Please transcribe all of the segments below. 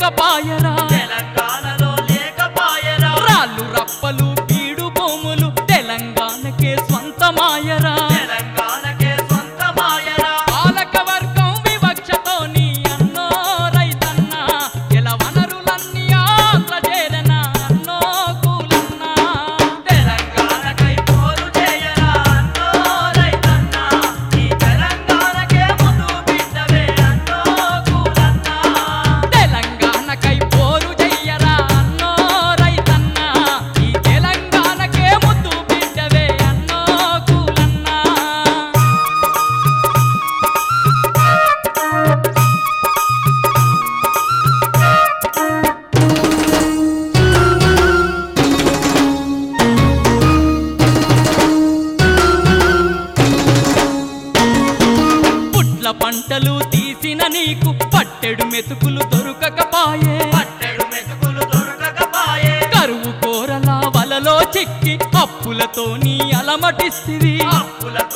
ಕಪಾಯನ మెతుకులు దొరకకపాయే. పట్టెడు మెతుకులు దొరకకపాయే. కరువు కోరల వలలో చిక్కి అప్పులతో నీ అలమటిస్తుంది అప్పులతో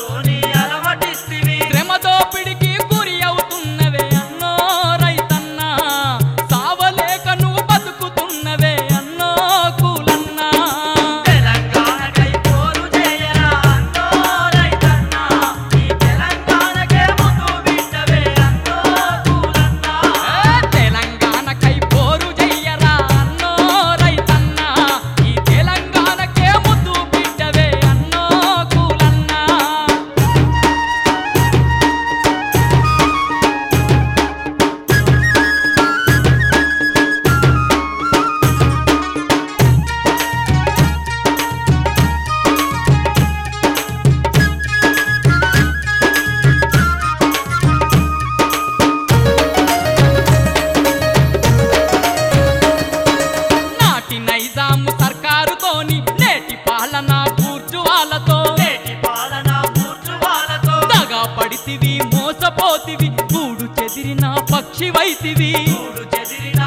చేద్దాము సర్కారుతోని. నేటి పాలన కూర్చువాలతో నేటి పాలన కూర్చువాలతో దగా పడితివి మోసపోతివి గూడు చెదిరిన పక్షి వైతివి గూడు చెదిరిన